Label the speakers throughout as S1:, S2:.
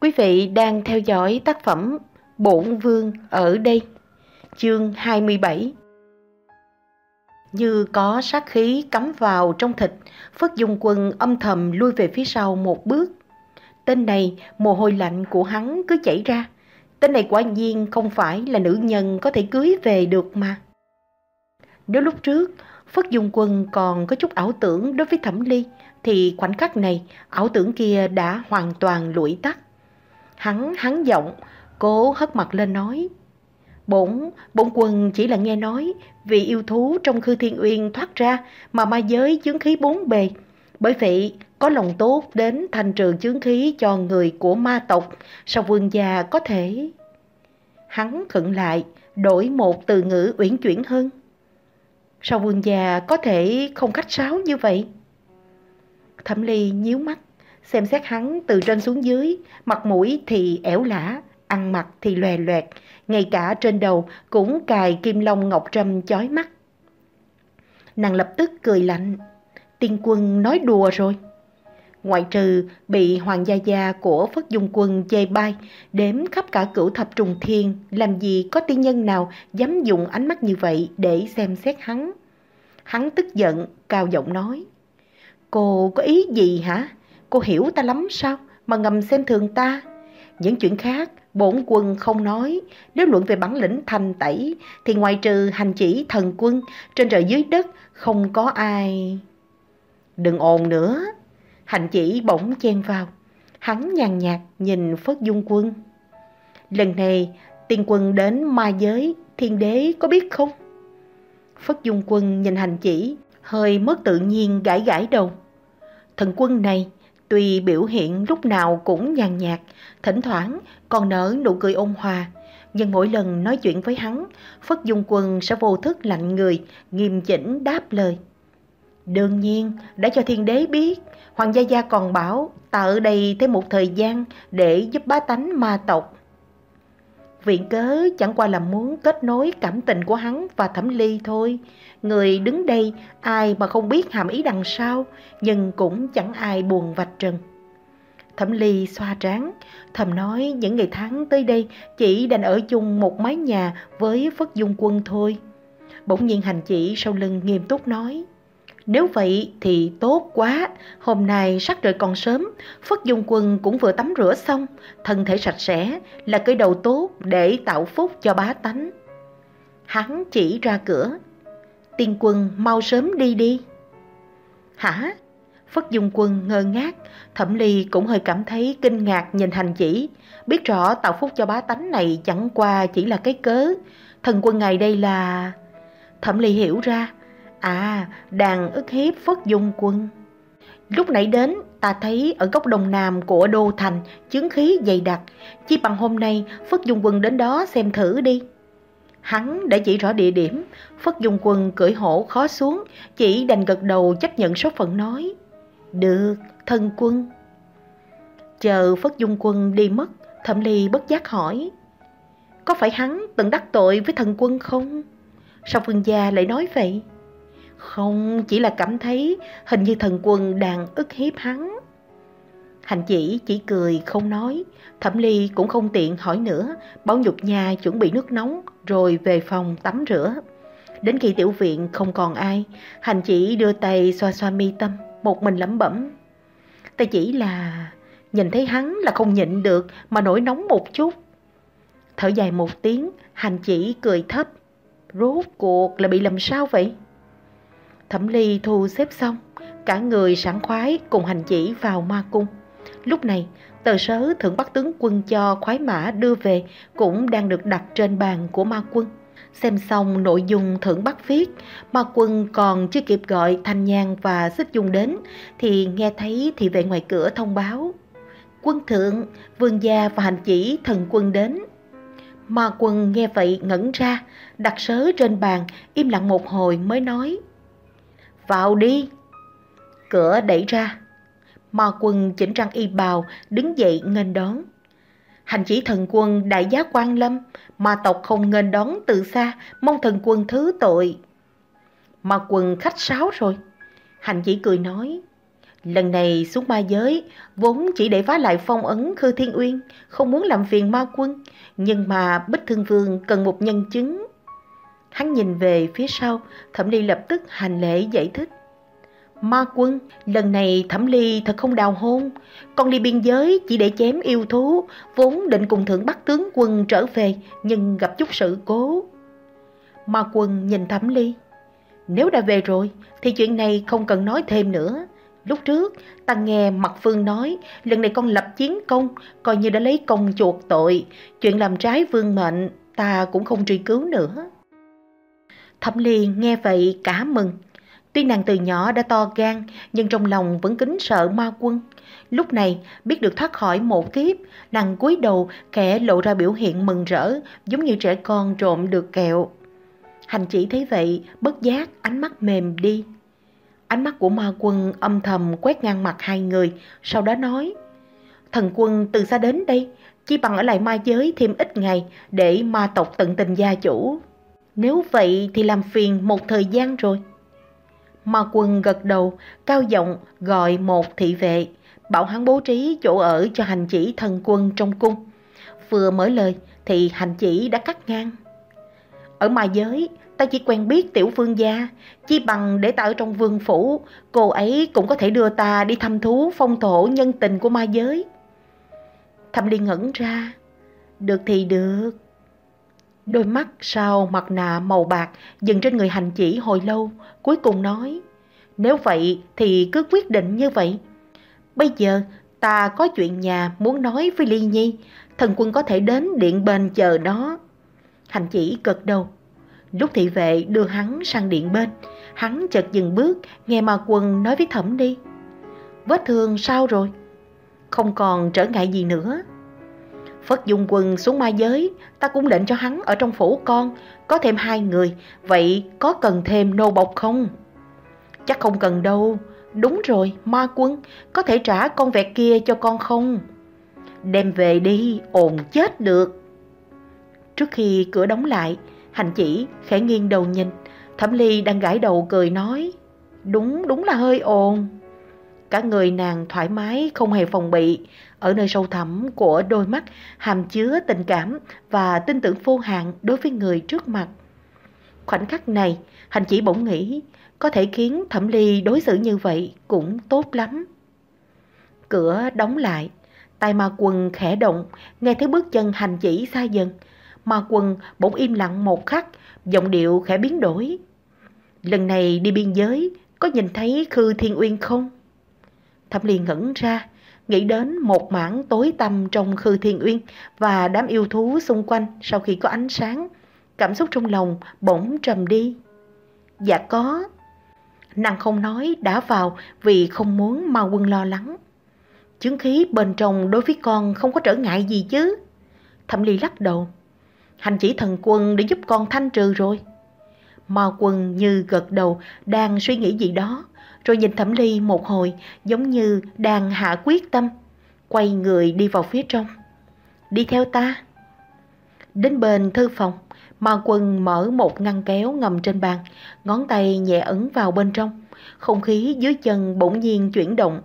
S1: Quý vị đang theo dõi tác phẩm Bổn Vương ở đây, chương 27. Như có sát khí cắm vào trong thịt, Phất Dung Quân âm thầm lui về phía sau một bước. Tên này, mồ hôi lạnh của hắn cứ chảy ra. Tên này quả nhiên không phải là nữ nhân có thể cưới về được mà. Nếu lúc trước, Phất Dung Quân còn có chút ảo tưởng đối với Thẩm Ly, thì khoảnh khắc này, ảo tưởng kia đã hoàn toàn lụi tắt. Hắn hắn giọng, cố hất mặt lên nói. Bổn, bổn quân chỉ là nghe nói vì yêu thú trong khư thiên uyên thoát ra mà ma giới chướng khí bốn bề. Bởi vậy, có lòng tốt đến thành trường chướng khí cho người của ma tộc, sao vương già có thể... Hắn khựng lại, đổi một từ ngữ uyển chuyển hơn. Sao vương già có thể không khách sáo như vậy? Thẩm ly nhíu mắt, xem xét hắn từ trên xuống dưới, mặt mũi thì ẻo lả, ăn mặc thì lòe loẹt, ngay cả trên đầu cũng cài kim long ngọc trâm chói mắt. Nàng lập tức cười lạnh, tiên quân nói đùa rồi. Ngoại trừ bị hoàng gia gia của Phất Dung Quân chê bai, đếm khắp cả cửu thập trùng thiên, làm gì có tiên nhân nào dám dùng ánh mắt như vậy để xem xét hắn. Hắn tức giận, cao giọng nói. Cô có ý gì hả? Cô hiểu ta lắm sao mà ngầm xem thường ta? Những chuyện khác bổn quân không nói, nếu luận về bản lĩnh thành tẩy thì ngoài trừ hành chỉ thần quân trên trời dưới đất không có ai. Đừng ồn nữa, hành chỉ bỗng chen vào, hắn nhàn nhạt nhìn Phất Dung Quân. Lần này tiên quân đến ma giới, thiên đế có biết không? Phất Dung Quân nhìn hành chỉ, hơi mất tự nhiên gãi gãi đầu. Thần quân này tuy biểu hiện lúc nào cũng nhàn nhạt, thỉnh thoảng còn nở nụ cười ôn hòa, nhưng mỗi lần nói chuyện với hắn, Phất Dung Quân sẽ vô thức lạnh người, nghiêm chỉnh đáp lời. Đương nhiên, đã cho thiên đế biết, Hoàng Gia Gia còn bảo ta ở đây thêm một thời gian để giúp bá tánh ma tộc. Viện cớ chẳng qua là muốn kết nối cảm tình của hắn và Thẩm Ly thôi. Người đứng đây ai mà không biết hàm ý đằng sau, nhưng cũng chẳng ai buồn vạch trần. Thẩm Ly xoa trán, thầm nói những ngày tháng tới đây chỉ đành ở chung một mái nhà với Phất Dung Quân thôi. Bỗng nhiên hành chỉ sau lưng nghiêm túc nói. Nếu vậy thì tốt quá, hôm nay sắc trời còn sớm, Phất Dung Quân cũng vừa tắm rửa xong, thân thể sạch sẽ là cái đầu tốt để tạo phúc cho bá tánh. Hắn chỉ ra cửa, tiên quân mau sớm đi đi. Hả? Phất Dung Quân ngơ ngác, Thẩm Ly cũng hơi cảm thấy kinh ngạc nhìn hành chỉ, biết rõ tạo phúc cho bá tánh này chẳng qua chỉ là cái cớ. Thần quân ngày đây là... Thẩm Ly hiểu ra, à, đàn ức hiếp Phất Dung Quân. Lúc nãy đến, ta thấy ở góc đông nam của Đô Thành, chứng khí dày đặc, chỉ bằng hôm nay Phất Dung Quân đến đó xem thử đi. Hắn đã chỉ rõ địa điểm, Phất Dung Quân cưỡi hổ khó xuống, chỉ đành gật đầu chấp nhận số phận nói. Được, thân quân. Chờ Phất Dung Quân đi mất, Thẩm Ly bất giác hỏi. Có phải hắn từng đắc tội với thần quân không? Sao Phương Gia lại nói vậy? Không, chỉ là cảm thấy hình như thần quân đang ức hiếp hắn. Hành chỉ chỉ cười không nói, Thẩm Ly cũng không tiện hỏi nữa, báo nhục nhà chuẩn bị nước nóng rồi về phòng tắm rửa. Đến khi tiểu viện không còn ai, hành chỉ đưa tay xoa xoa mi tâm, một mình lẩm bẩm. Ta chỉ là nhìn thấy hắn là không nhịn được mà nổi nóng một chút. Thở dài một tiếng, hành chỉ cười thấp. Rốt cuộc là bị làm sao vậy? Thẩm ly thu xếp xong, cả người sảng khoái cùng hành chỉ vào ma cung. Lúc này, tờ sớ thượng bắc tướng quân cho khoái mã đưa về cũng đang được đặt trên bàn của ma quân. Xem xong nội dung thượng bắc viết, ma quân còn chưa kịp gọi Thanh nhang và Xích Dung đến, thì nghe thấy thị vệ ngoài cửa thông báo. Quân thượng, vương gia và hành chỉ thần quân đến. Ma quân nghe vậy ngẩn ra, đặt sớ trên bàn, im lặng một hồi mới nói. Vào đi. Cửa đẩy ra. Ma quân chỉnh trang y bào, đứng dậy nghênh đón. Hành chỉ thần quân đại giá quan lâm, ma tộc không nghênh đón từ xa, mong thần quân thứ tội. Ma quân khách sáo rồi. Hành chỉ cười nói, Lần này xuống ma giới, vốn chỉ để phá lại phong ấn Khư Thiên Uyên, không muốn làm phiền ma quân, nhưng mà Bích Thương Vương cần một nhân chứng. Hắn nhìn về phía sau, Thẩm Ly lập tức hành lễ giải thích. Ma quân, lần này Thẩm Ly thật không đào hôn, con đi biên giới chỉ để chém yêu thú, vốn định cùng thượng bắt tướng quân trở về, nhưng gặp chút sự cố. Ma quân nhìn Thẩm Ly. Nếu đã về rồi, thì chuyện này không cần nói thêm nữa. Lúc trước, ta nghe Mặt Phương nói, lần này con lập chiến công, coi như đã lấy công chuộc tội. Chuyện làm trái vương mệnh, ta cũng không truy cứu nữa. Thẩm Ly nghe vậy cả mừng. Tuy nàng từ nhỏ đã to gan, nhưng trong lòng vẫn kính sợ ma quân. Lúc này, biết được thoát khỏi một kiếp, nàng cúi đầu kẻ lộ ra biểu hiện mừng rỡ, giống như trẻ con trộm được kẹo. Hành chỉ thấy vậy, bất giác, ánh mắt mềm đi. Ánh mắt của ma quân âm thầm quét ngang mặt hai người, sau đó nói Thần quân từ xa đến đây, chỉ bằng ở lại ma giới thêm ít ngày để ma tộc tận tình gia chủ. Nếu vậy thì làm phiền một thời gian rồi. Ma quân gật đầu, cao giọng gọi một thị vệ, bảo hắn bố trí chỗ ở cho hành chỉ thần quân trong cung. Vừa mở lời thì hành chỉ đã cắt ngang. Ở mà giới, ta chỉ quen biết tiểu vương gia, chi bằng để ta ở trong vương phủ, cô ấy cũng có thể đưa ta đi thăm thú phong thổ nhân tình của ma giới. Thẩm Liên ngẩn ra, được thì được. Đôi mắt sau mặt nạ màu bạc dừng trên người hành chỉ hồi lâu, cuối cùng nói, nếu vậy thì cứ quyết định như vậy. Bây giờ ta có chuyện nhà muốn nói với Ly Nhi, thần quân có thể đến điện bên chờ đó. Hành chỉ gật đầu. Lúc thị vệ đưa hắn sang điện bên, hắn chợt dừng bước, nghe mà quần nói với thẩm đi. Vết thương sao rồi? Không còn trở ngại gì nữa. Phất dung quân xuống ma giới, ta cũng lệnh cho hắn ở trong phủ con, có thêm hai người, vậy có cần thêm nô bộc không? Chắc không cần đâu, đúng rồi, ma quân, có thể trả con vẹt kia cho con không? Đem về đi, ồn chết được. Trước khi cửa đóng lại, hành chỉ khẽ nghiêng đầu nhìn, Thẩm Ly đang gãi đầu cười nói, đúng, đúng là hơi ồn. Cả người nàng thoải mái, không hề phòng bị, ở nơi sâu thẳm của đôi mắt hàm chứa tình cảm và tin tưởng vô hạn đối với người trước mặt. Khoảnh khắc này, hành chỉ bỗng nghĩ có thể khiến Thẩm Ly đối xử như vậy cũng tốt lắm. Cửa đóng lại, tay ma quần khẽ động, nghe thấy bước chân hành chỉ xa dần. Ma quần bỗng im lặng một khắc, giọng điệu khẽ biến đổi. Lần này đi biên giới, có nhìn thấy Khư Thiên Uyên không? Thẩm Ly ngẩn ra, nghĩ đến một mảng tối tăm trong Khư Thiên Uyên và đám yêu thú xung quanh sau khi có ánh sáng. Cảm xúc trong lòng bỗng trầm đi. Dạ có. Nàng không nói đã vào vì không muốn mau quân lo lắng. Chứng khí bên trong đối với con không có trở ngại gì chứ. Thẩm Ly lắc đầu. Hành chỉ thần quân để giúp con thanh trừ rồi. Mao quân như gật đầu, đang suy nghĩ gì đó rồi nhìn Thẩm Ly một hồi giống như đang hạ quyết tâm, quay người đi vào phía trong. Đi theo ta. Đến bên thư phòng, Ma Quân mở một ngăn kéo ngầm trên bàn, ngón tay nhẹ ấn vào bên trong. Không khí dưới chân bỗng nhiên chuyển động.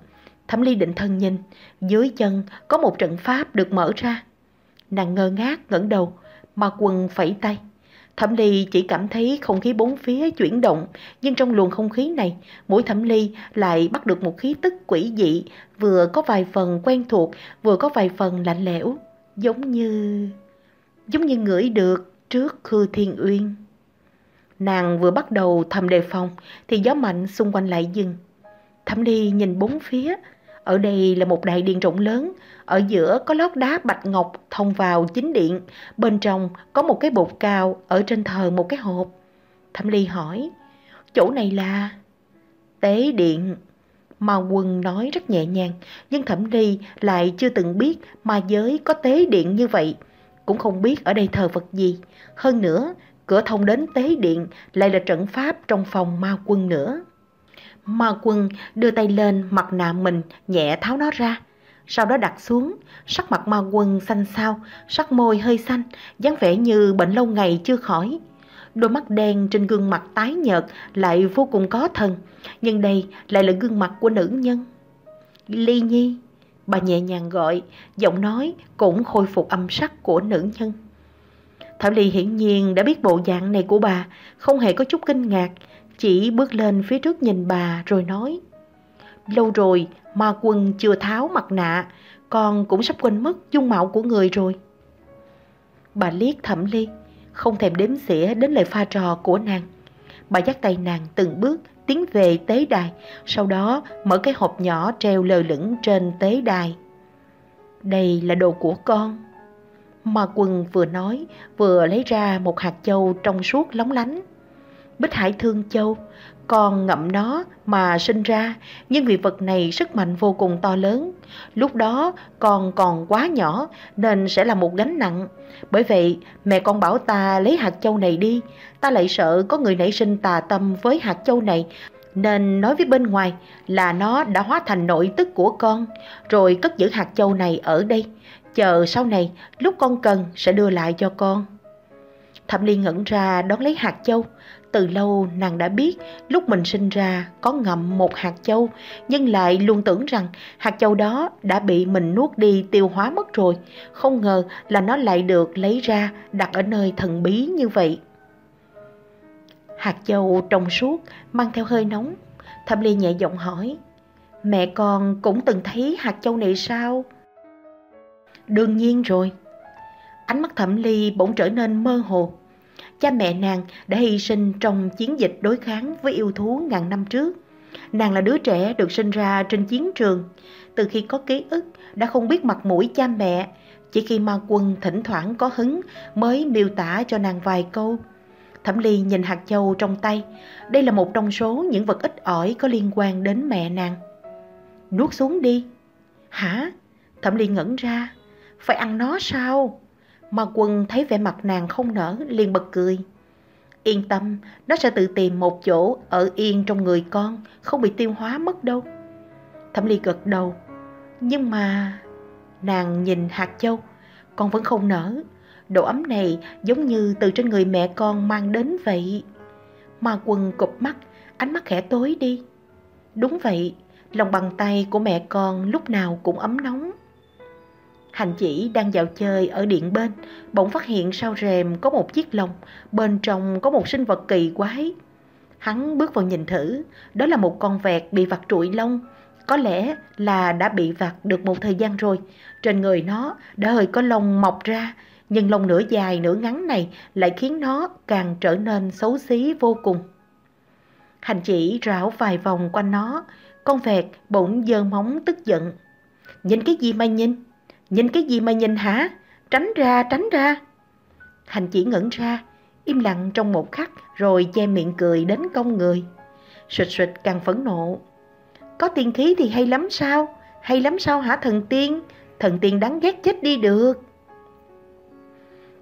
S1: Thẩm Ly định thân nhìn, dưới chân có một trận pháp được mở ra. Nàng ngơ ngác ngẩng đầu, Ma Quân phẩy tay. Thẩm Ly chỉ cảm thấy không khí bốn phía chuyển động, nhưng trong luồng không khí này, mũi Thẩm Ly lại bắt được một khí tức quỷ dị, vừa có vài phần quen thuộc, vừa có vài phần lạnh lẽo, giống như... giống như ngửi được trước Khư Thiên Uyên. Nàng vừa bắt đầu thầm đề phòng, thì gió mạnh xung quanh lại dừng. Thẩm Ly nhìn bốn phía, ở đây là một đại điện rộng lớn, ở giữa có lót đá bạch ngọc thông vào chính điện, bên trong có một cái bột cao, ở trên thờ một cái hộp. Thẩm Ly hỏi, chỗ này là... Tế điện. Ma quân nói rất nhẹ nhàng, nhưng Thẩm Ly lại chưa từng biết ma giới có tế điện như vậy. Cũng không biết ở đây thờ vật gì. Hơn nữa, cửa thông đến tế điện lại là trận pháp trong phòng ma quân nữa. Ma quân đưa tay lên mặt nạ mình, nhẹ tháo nó ra. Sau đó đặt xuống, sắc mặt ma quân xanh xao, sắc môi hơi xanh, dáng vẻ như bệnh lâu ngày chưa khỏi. Đôi mắt đen trên gương mặt tái nhợt lại vô cùng có thần, nhưng đây lại là gương mặt của nữ nhân. Ly Nhi, bà nhẹ nhàng gọi, giọng nói cũng khôi phục âm sắc của nữ nhân. Thảo Ly hiển nhiên đã biết bộ dạng này của bà, không hề có chút kinh ngạc, chỉ bước lên phía trước nhìn bà rồi nói. Lâu rồi ma quân chưa tháo mặt nạ, con cũng sắp quên mất dung mạo của người rồi. Bà liếc Thẩm Ly, không thèm đếm xỉa đến lời pha trò của nàng. Bà dắt tay nàng từng bước tiến về tế đài, sau đó mở cái hộp nhỏ treo lờ lửng trên tế đài. Đây là đồ của con. Ma quân vừa nói, vừa lấy ra một hạt châu trong suốt lóng lánh. Bích Hải Thương Châu, còn ngậm nó mà sinh ra, nhưng vì vật này sức mạnh vô cùng to lớn. Lúc đó con còn quá nhỏ nên sẽ là một gánh nặng. Bởi vậy mẹ con bảo ta lấy hạt châu này đi, ta lại sợ có người nảy sinh tà tâm với hạt châu này nên nói với bên ngoài là nó đã hóa thành nội tức của con, rồi cất giữ hạt châu này ở đây, chờ sau này lúc con cần sẽ đưa lại cho con. Thẩm Ly ngẩn ra đón lấy hạt châu, từ lâu nàng đã biết lúc mình sinh ra có ngậm một hạt châu, nhưng lại luôn tưởng rằng hạt châu đó đã bị mình nuốt đi tiêu hóa mất rồi. Không ngờ là nó lại được lấy ra đặt ở nơi thần bí như vậy. Hạt châu trong suốt, mang theo hơi nóng. Thẩm Ly nhẹ giọng hỏi, mẹ con cũng từng thấy hạt châu này sao? Đương nhiên rồi. Ánh mắt Thẩm Ly bỗng trở nên mơ hồ. Cha mẹ nàng đã hy sinh trong chiến dịch đối kháng với yêu thú ngàn năm trước. Nàng là đứa trẻ được sinh ra trên chiến trường. Từ khi có ký ức, đã không biết mặt mũi cha mẹ. Chỉ khi ma quân thỉnh thoảng có hứng mới miêu tả cho nàng vài câu. Thẩm Ly nhìn hạt châu trong tay. Đây là một trong số những vật ít ỏi có liên quan đến mẹ nàng. Nuốt xuống đi. Hả? Thẩm Ly ngẩn ra. Phải ăn nó sao? Mà quân thấy vẻ mặt nàng không nở, liền bật cười. Yên tâm, nó sẽ tự tìm một chỗ ở yên trong người con, không bị tiêu hóa mất đâu. Thẩm Ly gật đầu. Nhưng mà... Nàng nhìn hạt châu, con vẫn không nở. Độ ấm này giống như từ trên người mẹ con mang đến vậy. Ma quân cụp mắt, ánh mắt khẽ tối đi. Đúng vậy, lòng bàn tay của mẹ con lúc nào cũng ấm nóng. Hành chỉ đang dạo chơi ở điện bên, bỗng phát hiện sau rèm có một chiếc lồng, bên trong có một sinh vật kỳ quái. Hắn bước vào nhìn thử, đó là một con vẹt bị vặt trụi lông. Có lẽ là đã bị vặt được một thời gian rồi, trên người nó đã hơi có lông mọc ra, nhưng lông nửa dài nửa ngắn này lại khiến nó càng trở nên xấu xí vô cùng. Hành chỉ rảo vài vòng quanh nó, con vẹt bỗng giơ móng tức giận. Nhìn cái gì mà nhìn? Nhìn cái gì mà nhìn hả? Tránh ra, tránh ra. Hành chỉ ngẩn ra, im lặng trong một khắc rồi che miệng cười đến công người. Sụt sụt càng phẫn nộ. Có tiên khí thì hay lắm sao? Hay lắm sao hả thần tiên? Thần tiên đáng ghét chết đi được.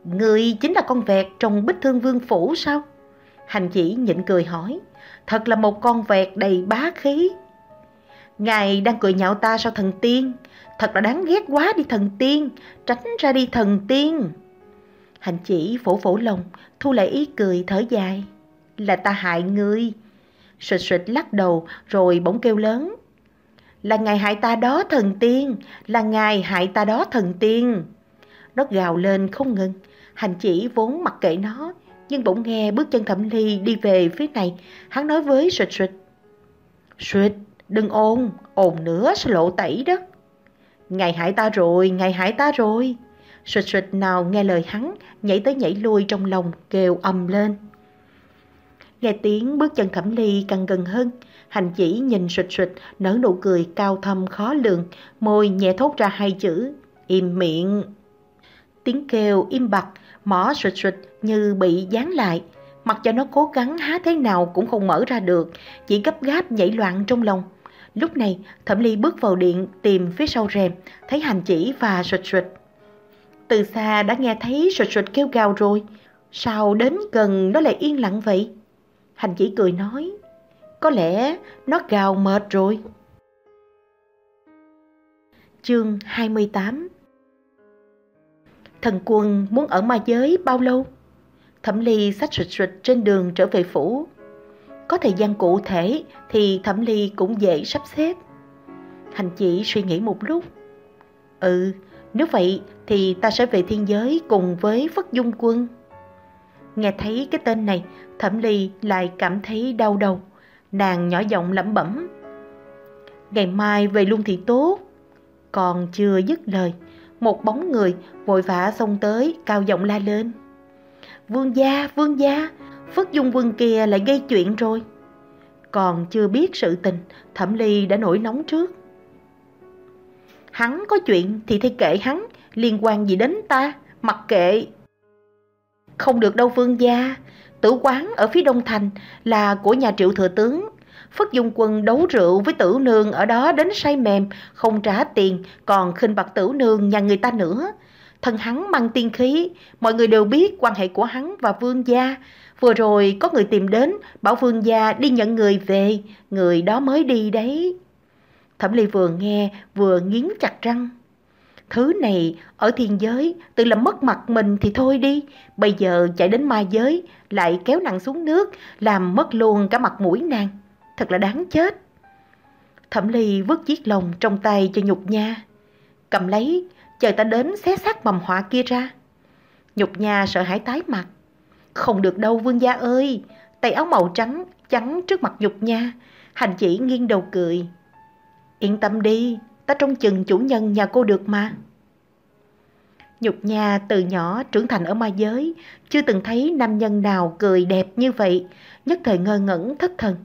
S1: Người chính là con vẹt trong bích thương vương phủ sao? Hành chỉ nhịn cười hỏi. Thật là một con vẹt đầy bá khí. Ngài đang cười nhạo ta sao thần tiên? Thật là đáng ghét quá đi thần tiên, tránh ra đi thần tiên. Hành chỉ phổ phổ lòng, thu lại ý cười thở dài. Là ta hại ngươi. Sụt sụt lắc đầu rồi bỗng kêu lớn. Là ngài hại ta đó thần tiên, là ngài hại ta đó thần tiên. Nó gào lên không ngừng, hành chỉ vốn mặc kệ nó, nhưng bỗng nghe bước chân thẩm ly đi về phía này, hắn nói với sụt sụt. Sụt, đừng ồn, ồn nữa sẽ lộ tẩy đó. Ngài hại ta rồi, ngài hại ta rồi. Xịt xịt nào nghe lời hắn, nhảy tới nhảy lui trong lòng, kêu ầm lên. Nghe tiếng bước chân thẩm ly càng gần hơn, hành chỉ nhìn xịt xịt, nở nụ cười cao thâm khó lường, môi nhẹ thốt ra hai chữ, im miệng. Tiếng kêu im bặt, mỏ xịt xịt như bị dán lại, mặc cho nó cố gắng há thế nào cũng không mở ra được, chỉ gấp gáp nhảy loạn trong lòng. Lúc này, Thẩm Ly bước vào điện tìm phía sau rèm, thấy hành chỉ và sụt sụt. Từ xa đã nghe thấy sụt sụt kêu gào rồi, sao đến gần nó lại yên lặng vậy? Hành chỉ cười nói, có lẽ nó gào mệt rồi. Chương 28 Thần quân muốn ở ma giới bao lâu? Thẩm Ly xách sụt sụt trên đường trở về phủ. Có thời gian cụ thể thì Thẩm Ly cũng dễ sắp xếp. Hành chỉ suy nghĩ một lúc. Ừ, nếu vậy thì ta sẽ về thiên giới cùng với Phất Dung Quân. Nghe thấy cái tên này, Thẩm Ly lại cảm thấy đau đầu. Nàng nhỏ giọng lẩm bẩm. Ngày mai về luôn thì tốt. Còn chưa dứt lời, một bóng người vội vã xông tới cao giọng la lên. Vương gia, vương gia, Phất Dung Quân kia lại gây chuyện rồi. Còn chưa biết sự tình, Thẩm Ly đã nổi nóng trước. Hắn có chuyện thì thay kệ hắn, liên quan gì đến ta, mặc kệ. Không được đâu vương gia, tử quán ở phía đông thành là của nhà triệu thừa tướng. Phất Dung Quân đấu rượu với tử nương ở đó đến say mềm, không trả tiền, còn khinh bạc tử nương nhà người ta nữa. Thân hắn mang tiên khí, mọi người đều biết quan hệ của hắn và vương gia. Vừa rồi có người tìm đến, bảo vương gia đi nhận người về, người đó mới đi đấy. Thẩm Ly vừa nghe vừa nghiến chặt răng. Thứ này ở thiên giới tự làm mất mặt mình thì thôi đi. Bây giờ chạy đến ma giới lại kéo nàng xuống nước làm mất luôn cả mặt mũi nàng. Thật là đáng chết. Thẩm Ly vứt chiếc lồng trong tay cho nhục nha. Cầm lấy, chờ ta đến xé xác mầm họa kia ra. Nhục nha sợ hãi tái mặt. Không được đâu vương gia ơi, tay áo màu trắng, trắng trước mặt nhục nha. Hành chỉ nghiêng đầu cười. Yên tâm đi, ta trông chừng chủ nhân nhà cô được mà. Nhục nha từ nhỏ trưởng thành ở ma giới, chưa từng thấy nam nhân nào cười đẹp như vậy, nhất thời ngơ ngẩn thất thần.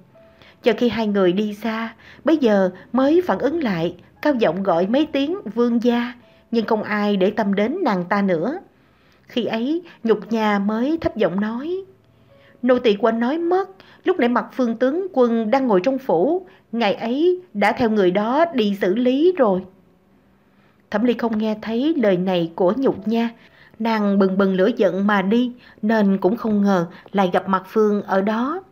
S1: Chờ khi hai người đi xa, bây giờ mới phản ứng lại, cao giọng gọi mấy tiếng vương gia, nhưng không ai để tâm đến nàng ta nữa. Khi ấy, nhục nhà mới thấp giọng nói. Nô tỳ quên nói mất, lúc nãy mặt phương tướng quân đang ngồi trong phủ, ngày ấy đã theo người đó đi xử lý rồi. Thẩm Ly không nghe thấy lời này của nhục nha, nàng bừng bừng lửa giận mà đi, nên cũng không ngờ lại gặp mặt Phương ở đó.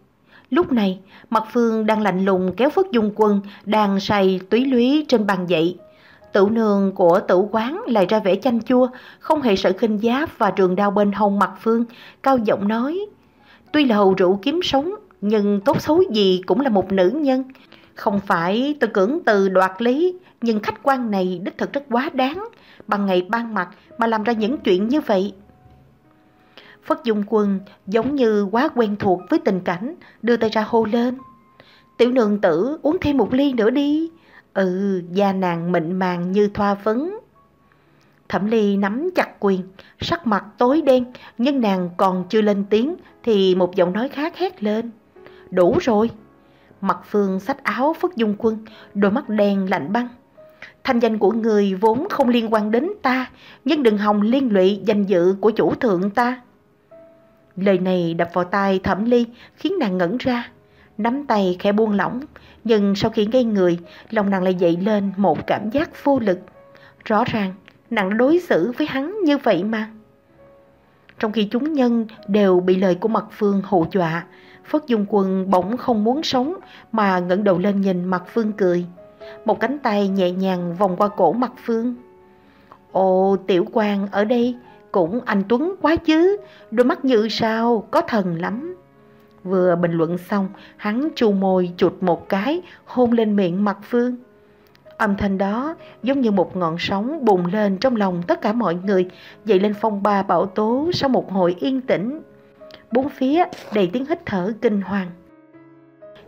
S1: Lúc này, mặt Phương đang lạnh lùng kéo Phất Dung Quân, đang say túy lúy trên bàn dậy. Tử nương của tử quán lại ra vẻ chanh chua, không hề sợ khinh giáp và trường đao bên hông mặt Phương, cao giọng nói. Tuy là hầu rượu kiếm sống, nhưng tốt xấu gì cũng là một nữ nhân. Không phải tôi cưỡng từ đoạt lý, nhưng khách quan này đích thực rất quá đáng, bằng ngày ban mặt mà làm ra những chuyện như vậy. Phất Dung Quân giống như quá quen thuộc với tình cảnh, đưa tay ra hô lên. Tiểu nương tử uống thêm một ly nữa đi. Ừ, da nàng mịn màng như thoa phấn. Thẩm Ly nắm chặt quyền, sắc mặt tối đen, nhưng nàng còn chưa lên tiếng thì một giọng nói khác hét lên. Đủ rồi. Mặt phương sách áo phất dung quân, đôi mắt đen lạnh băng. Thanh danh của người vốn không liên quan đến ta, nhưng đừng hòng liên lụy danh dự của chủ thượng ta. Lời này đập vào tai thẩm ly, khiến nàng ngẩn ra. Nắm tay khẽ buông lỏng, nhưng sau khi ngây người, lòng nàng lại dậy lên một cảm giác vô lực. Rõ ràng, nàng đã đối xử với hắn như vậy mà. Trong khi chúng nhân đều bị lời của mặt phương hù dọa, Phất Dung Quân bỗng không muốn sống mà ngẩng đầu lên nhìn mặt phương cười. Một cánh tay nhẹ nhàng vòng qua cổ mặt phương. Ồ, tiểu quan ở đây cũng anh Tuấn quá chứ, đôi mắt như sao, có thần lắm. Vừa bình luận xong, hắn chu môi chụt một cái, hôn lên miệng mặt phương. Âm thanh đó giống như một ngọn sóng bùng lên trong lòng tất cả mọi người, dậy lên phong ba bão tố sau một hồi yên tĩnh. Bốn phía đầy tiếng hít thở kinh hoàng.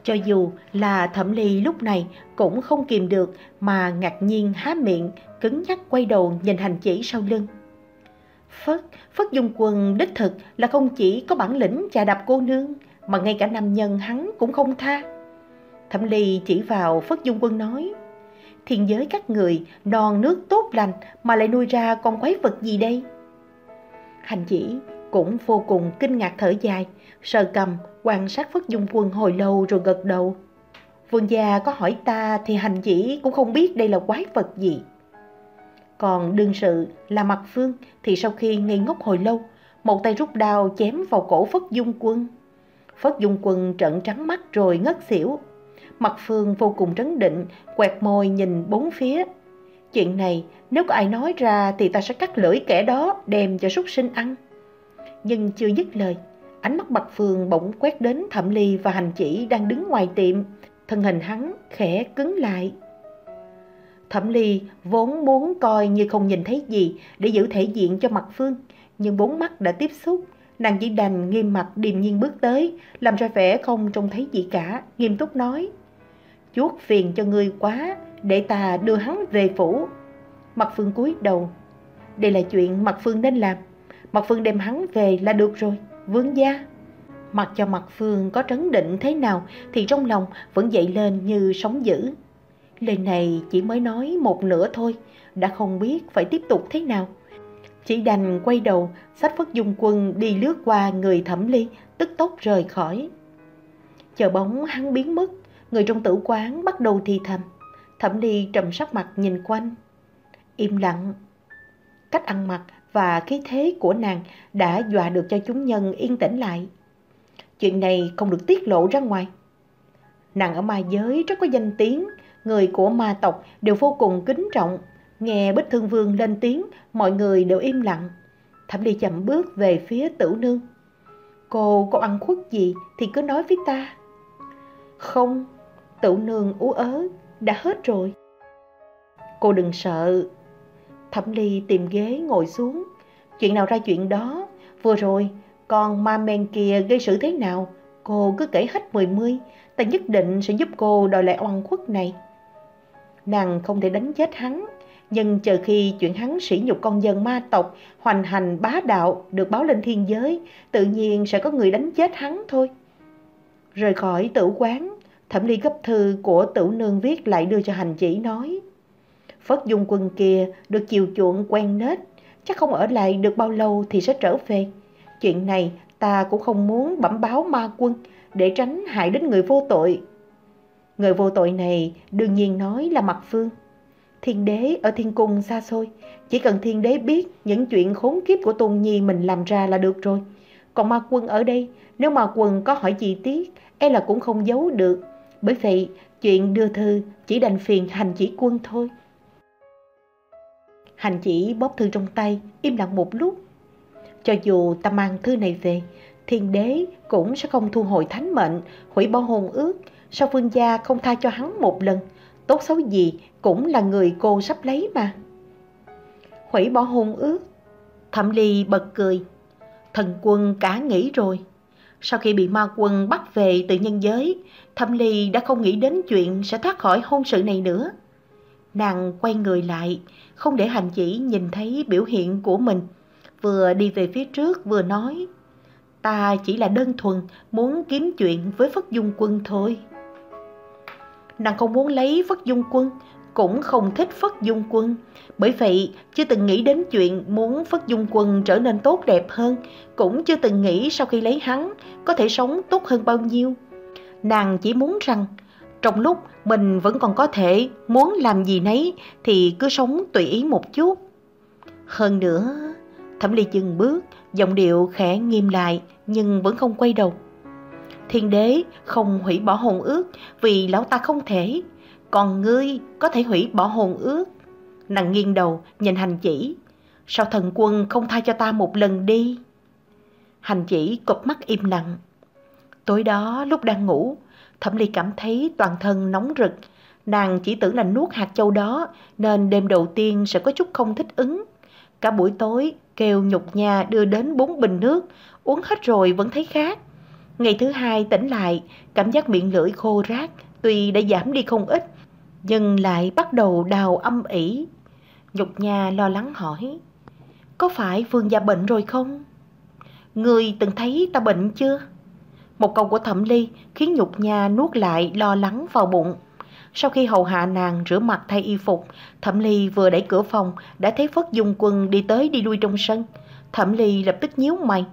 S1: Cho dù là thẩm ly lúc này cũng không kìm được mà ngạc nhiên há miệng, cứng nhắc quay đầu nhìn hành chỉ sau lưng. Phất, Phất Dung Quân đích thực là không chỉ có bản lĩnh chà đập cô nương, mà ngay cả nam nhân hắn cũng không tha. Thẩm Ly chỉ vào Phất Dung Quân nói, thiên giới các người non nước tốt lành mà lại nuôi ra con quái vật gì đây? Hành chỉ cũng vô cùng kinh ngạc thở dài, sờ cầm, quan sát Phất Dung Quân hồi lâu rồi gật đầu. Vương gia có hỏi ta thì hành chỉ cũng không biết đây là quái vật gì. Còn đương sự là mặt phương thì sau khi ngây ngốc hồi lâu, một tay rút đao chém vào cổ Phất Dung Quân. Phất Dung Quân trợn trắng mắt rồi ngất xỉu. Mặt phương vô cùng trấn định, quẹt môi nhìn bốn phía. Chuyện này nếu có ai nói ra thì ta sẽ cắt lưỡi kẻ đó đem cho súc sinh ăn. Nhưng chưa dứt lời, ánh mắt mặt phương bỗng quét đến thẩm ly và hành chỉ đang đứng ngoài tiệm. Thân hình hắn khẽ cứng lại. Thẩm Ly vốn muốn coi như không nhìn thấy gì để giữ thể diện cho mặt Phương, nhưng bốn mắt đã tiếp xúc, nàng chỉ đành nghiêm mặt điềm nhiên bước tới, làm ra vẻ không trông thấy gì cả, nghiêm túc nói. Chuốt phiền cho ngươi quá, để ta đưa hắn về phủ. Mặt Phương cúi đầu. Đây là chuyện Mặt Phương nên làm. Mặt Phương đem hắn về là được rồi, vương gia. Mặc cho Mặt Phương có trấn định thế nào thì trong lòng vẫn dậy lên như sóng dữ. Lời này chỉ mới nói một nửa thôi, đã không biết phải tiếp tục thế nào. Chỉ đành quay đầu, sách phất dung quân đi lướt qua người thẩm ly, tức tốc rời khỏi. Chờ bóng hắn biến mất, người trong tử quán bắt đầu thì thầm. Thẩm ly trầm sắc mặt nhìn quanh. Im lặng. Cách ăn mặc và khí thế của nàng đã dọa được cho chúng nhân yên tĩnh lại. Chuyện này không được tiết lộ ra ngoài. Nàng ở ma giới rất có danh tiếng, người của ma tộc đều vô cùng kính trọng. Nghe Bích Thương Vương lên tiếng, mọi người đều im lặng. Thẩm Ly chậm bước về phía tử nương. Cô có ăn khuất gì thì cứ nói với ta. Không, tử nương ú ớ, đã hết rồi. Cô đừng sợ. Thẩm Ly tìm ghế ngồi xuống. Chuyện nào ra chuyện đó. Vừa rồi, còn ma men kia gây sự thế nào, cô cứ kể hết mười mươi, ta nhất định sẽ giúp cô đòi lại oan khuất này. Nàng không thể đánh chết hắn, nhưng chờ khi chuyện hắn sỉ nhục con dân ma tộc, hoành hành bá đạo được báo lên thiên giới, tự nhiên sẽ có người đánh chết hắn thôi. Rời khỏi tử quán, thẩm ly gấp thư của tử nương viết lại đưa cho hành chỉ nói. Phất dung quân kia được chiều chuộng quen nết, chắc không ở lại được bao lâu thì sẽ trở về. Chuyện này ta cũng không muốn bẩm báo ma quân để tránh hại đến người vô tội. Người vô tội này đương nhiên nói là mặt phương. Thiên đế ở thiên cung xa xôi, chỉ cần thiên đế biết những chuyện khốn kiếp của Tôn Nhi mình làm ra là được rồi. Còn ma quân ở đây, nếu ma quân có hỏi chi tiết, e là cũng không giấu được. Bởi vậy, chuyện đưa thư chỉ đành phiền hành chỉ quân thôi. Hành chỉ bóp thư trong tay, im lặng một lúc, cho dù ta mang thư này về, thiên đế cũng sẽ không thu hồi thánh mệnh, hủy bỏ hôn ước. Sao phương gia không tha cho hắn một lần? Tốt xấu gì cũng là người cô sắp lấy mà. Hủy bỏ hôn ước. Thẩm ly bật cười. Thần quân cả nghĩ rồi. Sau khi bị ma quân bắt về từ nhân giới, Thẩm ly đã không nghĩ đến chuyện sẽ thoát khỏi hôn sự này nữa. Nàng quay người lại, không để hành chỉ nhìn thấy biểu hiện của mình vừa đi về phía trước vừa nói Ta chỉ là đơn thuần muốn kiếm chuyện với Phất Dung Quân thôi. Nàng không muốn lấy Phất Dung Quân, cũng không thích Phất Dung Quân. Bởi vậy, chưa từng nghĩ đến chuyện muốn Phất Dung Quân trở nên tốt đẹp hơn, cũng chưa từng nghĩ sau khi lấy hắn có thể sống tốt hơn bao nhiêu. Nàng chỉ muốn rằng, trong lúc mình vẫn còn có thể muốn làm gì nấy thì cứ sống tùy ý một chút. Hơn nữa, Thẩm Ly dừng bước, giọng điệu khẽ nghiêm lại nhưng vẫn không quay đầu. Thiên đế không hủy bỏ hồn ước vì lão ta không thể, còn ngươi có thể hủy bỏ hồn ước. Nàng nghiêng đầu nhìn hành chỉ, sao thần quân không tha cho ta một lần đi? Hành chỉ cụp mắt im lặng. Tối đó lúc đang ngủ, Thẩm Ly cảm thấy toàn thân nóng rực. Nàng chỉ tưởng là nuốt hạt châu đó nên đêm đầu tiên sẽ có chút không thích ứng. Cả buổi tối kêu nhục nhà đưa đến bốn bình nước, uống hết rồi vẫn thấy khác. Ngày thứ hai tỉnh lại, cảm giác miệng lưỡi khô rác, tuy đã giảm đi không ít, nhưng lại bắt đầu đào âm ỉ. Nhục nhà lo lắng hỏi, có phải Phương gia bệnh rồi không? Người từng thấy ta bệnh chưa? Một câu của thẩm ly khiến nhục nhà nuốt lại lo lắng vào bụng. Sau khi hầu hạ nàng rửa mặt thay y phục, Thẩm Ly vừa đẩy cửa phòng đã thấy Phất Dung Quân đi tới đi lui trong sân. Thẩm Ly lập tức nhíu mày.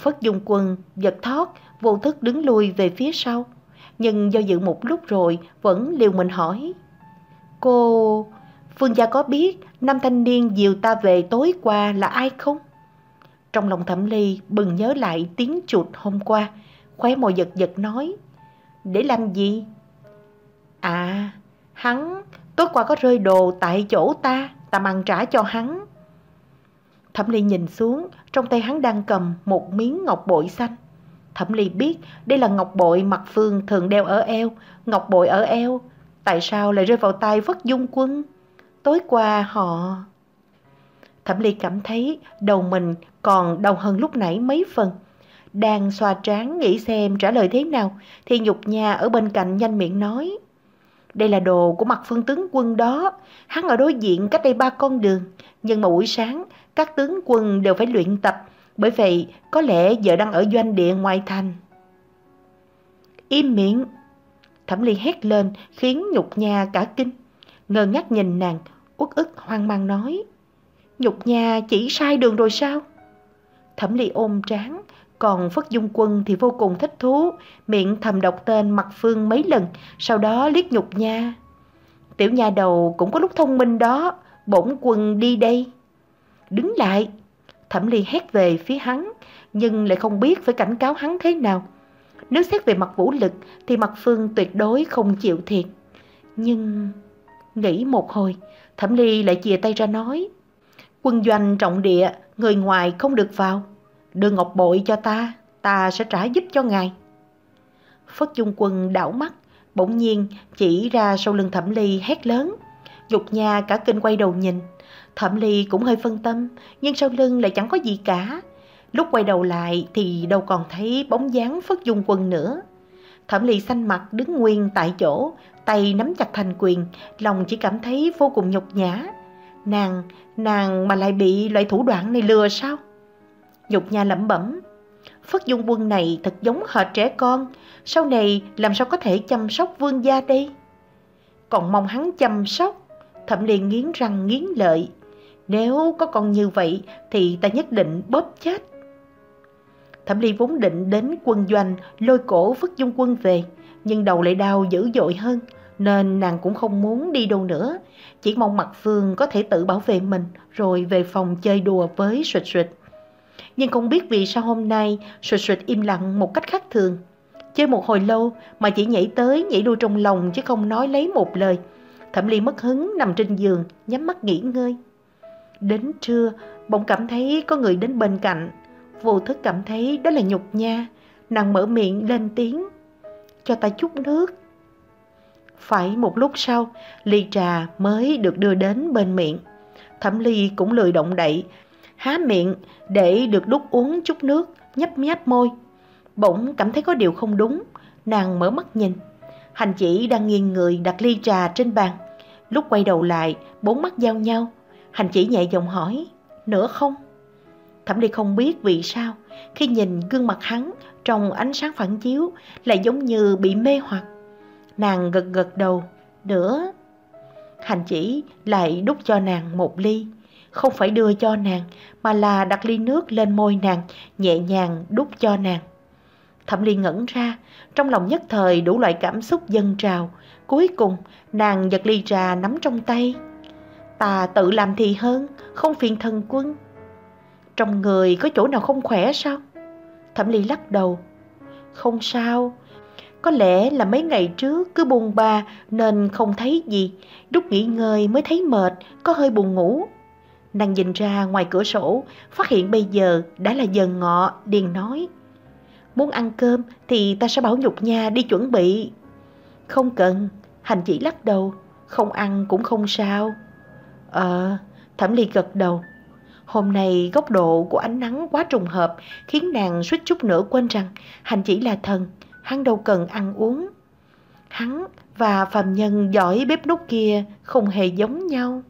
S1: Phất Dung Quân giật thoát vô thức đứng lui về phía sau. Nhưng do dự một lúc rồi vẫn liều mình hỏi. Cô... Phương gia có biết nam thanh niên dìu ta về tối qua là ai không? Trong lòng Thẩm Ly bừng nhớ lại tiếng chuột hôm qua, khóe môi giật giật nói. Để làm gì? À, hắn tối qua có rơi đồ tại chỗ ta, ta mang trả cho hắn. Thẩm Ly nhìn xuống, trong tay hắn đang cầm một miếng ngọc bội xanh. Thẩm Ly biết đây là ngọc bội mặt phương thường đeo ở eo, ngọc bội ở eo. Tại sao lại rơi vào tay vất Dung Quân? Tối qua họ... Thẩm Ly cảm thấy đầu mình còn đau hơn lúc nãy mấy phần. Đang xoa trán nghĩ xem trả lời thế nào thì nhục nhà ở bên cạnh nhanh miệng nói. Đây là đồ của mặt phương tướng quân đó, hắn ở đối diện cách đây ba con đường. Nhưng mà buổi sáng, các tướng quân đều phải luyện tập, bởi vậy có lẽ giờ đang ở doanh địa ngoài thành. Im miệng! Thẩm Ly hét lên khiến nhục nha cả kinh. Ngơ ngác nhìn nàng, uất ức hoang mang nói. Nhục nha chỉ sai đường rồi sao? Thẩm Ly ôm trán, còn Phất Dung Quân thì vô cùng thích thú, miệng thầm đọc tên mặt phương mấy lần, sau đó liếc nhục nha. Tiểu nha đầu cũng có lúc thông minh đó, bổn quân đi đây. Đứng lại, Thẩm Ly hét về phía hắn, nhưng lại không biết phải cảnh cáo hắn thế nào. Nếu xét về mặt vũ lực thì mặt phương tuyệt đối không chịu thiệt. Nhưng... Nghĩ một hồi, Thẩm Ly lại chìa tay ra nói. Quân doanh trọng địa, người ngoài không được vào. Đưa ngọc bội cho ta, ta sẽ trả giúp cho ngài. Phất Dung Quân đảo mắt, bỗng nhiên chỉ ra sau lưng Thẩm Ly hét lớn. Dục Nha cả kinh quay đầu nhìn. Thẩm Ly cũng hơi phân tâm, nhưng sau lưng lại chẳng có gì cả. Lúc quay đầu lại thì đâu còn thấy bóng dáng Phất Dung Quân nữa. Thẩm Ly xanh mặt đứng nguyên tại chỗ, tay nắm chặt thành quyền, lòng chỉ cảm thấy vô cùng nhục nhã. Nàng, nàng mà lại bị loại thủ đoạn này lừa sao? Nhục nhã lẩm bẩm. Phất Dung Quân này thật giống hệt trẻ con, sau này làm sao có thể chăm sóc vương gia đây? Còn mong hắn chăm sóc, thẩm liền nghiến răng nghiến lợi. Nếu có con như vậy thì ta nhất định bóp chết. Thẩm Ly vốn định đến quân doanh lôi cổ Phất Dung Quân về, nhưng đầu lại đau dữ dội hơn, nên nàng cũng không muốn đi đâu nữa. Chỉ mong mặt Phương có thể tự bảo vệ mình rồi về phòng chơi đùa với Sụt Sụt. Nhưng không biết vì sao hôm nay Sụt Sụt im lặng một cách khác thường. Chơi một hồi lâu mà chỉ nhảy tới nhảy đuôi trong lòng chứ không nói lấy một lời. Thẩm Ly mất hứng nằm trên giường, nhắm mắt nghỉ ngơi. Đến trưa, bỗng cảm thấy có người đến bên cạnh. Vô thức cảm thấy đó là nhục nha. Nàng mở miệng lên tiếng. Cho ta chút nước. Phải một lúc sau, ly trà mới được đưa đến bên miệng. Thẩm Ly cũng lười động đậy, há miệng để được đút uống chút nước, nhấp nháp môi. Bỗng cảm thấy có điều không đúng, nàng mở mắt nhìn. Hành chỉ đang nghiêng người đặt ly trà trên bàn. Lúc quay đầu lại, bốn mắt giao nhau. Hành chỉ nhẹ giọng hỏi, nữa không? Thẩm Ly không biết vì sao, khi nhìn gương mặt hắn trong ánh sáng phản chiếu lại giống như bị mê hoặc. Nàng gật gật đầu, nữa. Hành chỉ lại đút cho nàng một ly, không phải đưa cho nàng mà là đặt ly nước lên môi nàng, nhẹ nhàng đút cho nàng. Thẩm Ly ngẩn ra, trong lòng nhất thời đủ loại cảm xúc dâng trào. Cuối cùng, nàng giật ly trà nắm trong tay. Ta tự làm thì hơn, không phiền thần quân. Trong người có chỗ nào không khỏe sao? Thẩm Ly lắc đầu. Không sao, có lẽ là mấy ngày trước cứ buồn ba nên không thấy gì, lúc nghỉ ngơi mới thấy mệt, có hơi buồn ngủ. Nàng nhìn ra ngoài cửa sổ, phát hiện bây giờ đã là giờ ngọ, điền nói. Muốn ăn cơm thì ta sẽ bảo nhục nha đi chuẩn bị. Không cần, hành chỉ lắc đầu, không ăn cũng không sao. Ờ, thẩm ly gật đầu. Hôm nay góc độ của ánh nắng quá trùng hợp khiến nàng suýt chút nữa quên rằng hành chỉ là thần, hắn đâu cần ăn uống. Hắn và phàm nhân giỏi bếp nút kia không hề giống nhau.